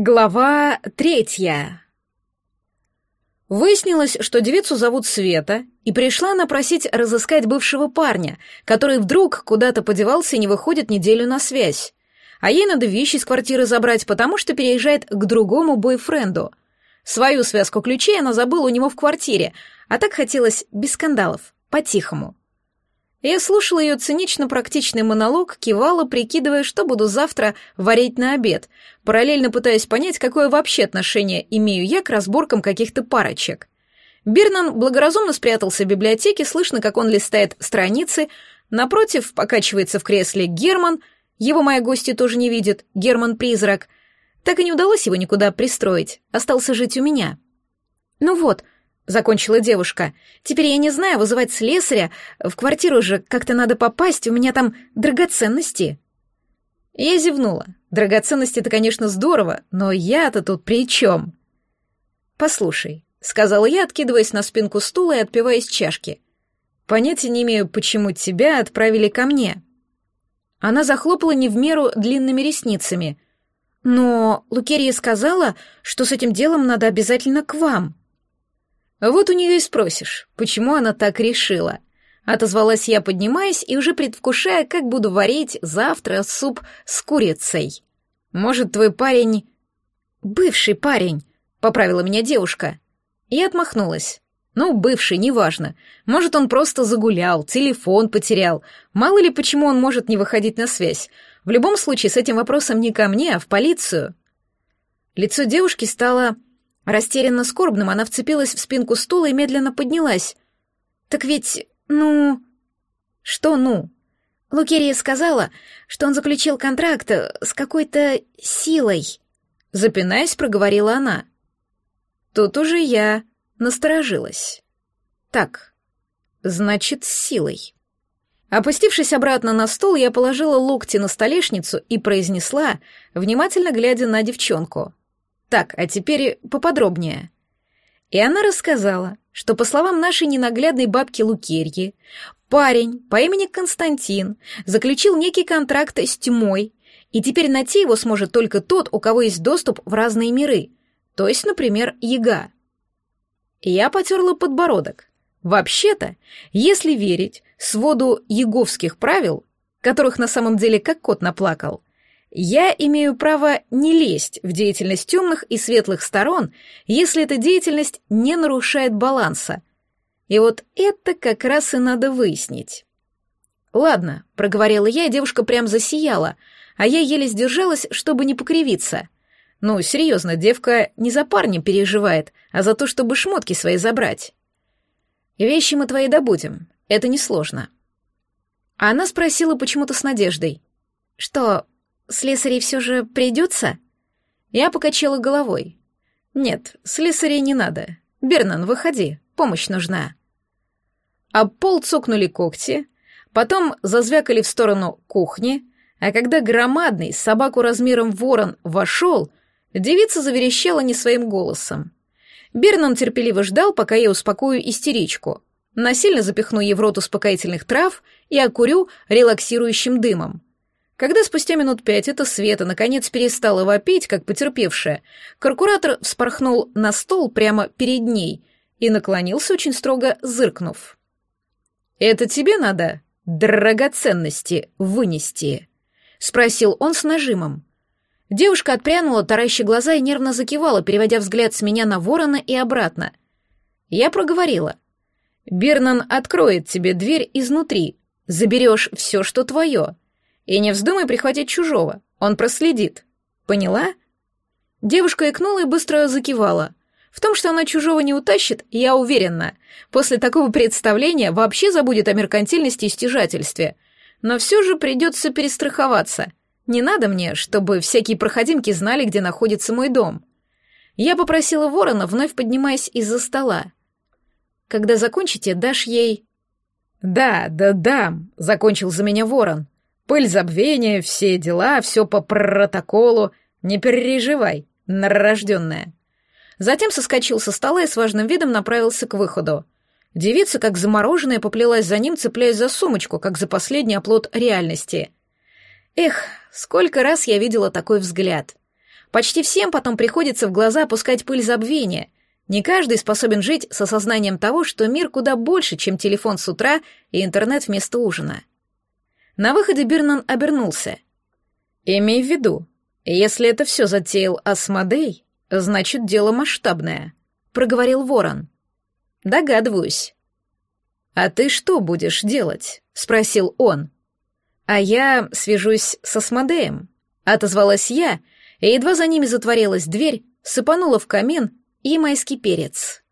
Глава третья. Выяснилось, что девицу зовут Света, и пришла она просить разыскать бывшего парня, который вдруг куда-то подевался и не выходит неделю на связь. А ей надо вещи из квартиры забрать, потому что переезжает к другому бойфренду. Свою связку ключей она забыла у него в квартире, а так хотелось без скандалов, по-тихому. Я слушала ее цинично-практичный монолог, кивала, прикидывая, что буду завтра варить на обед, параллельно пытаясь понять, какое вообще отношение имею я к разборкам каких-то парочек. Бирнан благоразумно спрятался в библиотеке, слышно, как он листает страницы, напротив покачивается в кресле Герман, его моя гостья тоже не видит, Герман-призрак. Так и не удалось его никуда пристроить, остался жить у меня. Ну вот, — закончила девушка. «Теперь я не знаю, вызывать слесаря. В квартиру же как-то надо попасть, у меня там драгоценности». Я зевнула. Драгоценности — это, конечно, здорово, но я-то тут при чем? «Послушай», — сказала я, откидываясь на спинку стула и отпивая из чашки. «Понятия не имею, почему тебя отправили ко мне». Она захлопала не в меру длинными ресницами. «Но Лукерья сказала, что с этим делом надо обязательно к вам». «Вот у нее и спросишь, почему она так решила?» Отозвалась я, поднимаясь и уже предвкушая, как буду варить завтра суп с курицей. «Может, твой парень...» «Бывший парень», — поправила меня девушка. И отмахнулась. «Ну, бывший, неважно. Может, он просто загулял, телефон потерял. Мало ли, почему он может не выходить на связь. В любом случае, с этим вопросом не ко мне, а в полицию». Лицо девушки стало Растерянно скорбным она вцепилась в спинку стула и медленно поднялась. «Так ведь, ну...» «Что «ну»?» Лукерия сказала, что он заключил контракт с какой-то силой. Запинаясь, проговорила она. Тут уже я насторожилась. Так, значит, с силой. Опустившись обратно на стол, я положила локти на столешницу и произнесла, внимательно глядя на девчонку. Так, а теперь поподробнее. И она рассказала, что, по словам нашей ненаглядной бабки Лукерьи, парень по имени Константин заключил некий контракт с тьмой, и теперь найти его сможет только тот, у кого есть доступ в разные миры, то есть, например, Яга. Я потерла подбородок. Вообще-то, если верить своду яговских правил, которых на самом деле как кот наплакал, я имею право не лезть в деятельность темных и светлых сторон, если эта деятельность не нарушает баланса. И вот это как раз и надо выяснить. «Ладно», — проговорила я, и девушка прям засияла, а я еле сдержалась, чтобы не покривиться. «Ну, серьезно, девка не за парня переживает, а за то, чтобы шмотки свои забрать». «Вещи мы твои добудем, это несложно». А она спросила почему-то с надеждой. «Что, слесарей все же придется?» Я покачала головой. «Нет, слесарей не надо. Бернан, выходи, помощь нужна». А пол цокнули когти, потом зазвякали в сторону кухни, а когда громадный, собаку размером ворон, вошел, девица заверещала не своим голосом. Бернан терпеливо ждал, пока я успокою истеричку. Насильно запихну ей в рот успокоительных трав и окурю релаксирующим дымом. Когда спустя минут пять эта Света наконец перестала вопить, как потерпевшая, каркуратор вспорхнул на стол прямо перед ней и наклонился очень строго, зыркнув. «Это тебе надо драгоценности вынести?» — спросил он с нажимом. Девушка отпрянула, тараща глаза и нервно закивала, переводя взгляд с меня на ворона и обратно. Я проговорила. «Бернан откроет тебе дверь изнутри. Заберешь все, что твое. И не вздумай прихватить чужого, он проследит. Поняла? Девушка икнула и быстро закивала. В том, что она чужого не утащит, я уверена. После такого представления вообще забудет о меркантильности и стяжательстве. Но все же придется перестраховаться. Не надо мне, чтобы всякие проходимки знали, где находится мой дом. Я попросила ворона, вновь поднимаясь из-за стола. Когда закончите, дашь ей... «Да, да, дам», — закончил за меня ворон. Пыль забвения, все дела, все по протоколу. Не переживай, норожденная. Затем соскочил со стола и с важным видом направился к выходу. Девица, как замороженная, поплелась за ним, цепляясь за сумочку, как за последний оплот реальности. Эх, сколько раз я видела такой взгляд. Почти всем потом приходится в глаза опускать пыль забвения. Не каждый способен жить с осознанием того, что мир куда больше, чем телефон с утра и интернет вместо ужина. На выходе Бирнан обернулся. «Имей в виду, если это все затеял Асмодей, значит, дело масштабное», — проговорил Ворон. «Догадываюсь». «А ты что будешь делать?» — спросил он. «А я свяжусь с Асмодеем», — отозвалась я, и едва за ними затворилась дверь, сыпанула в камин и майский перец.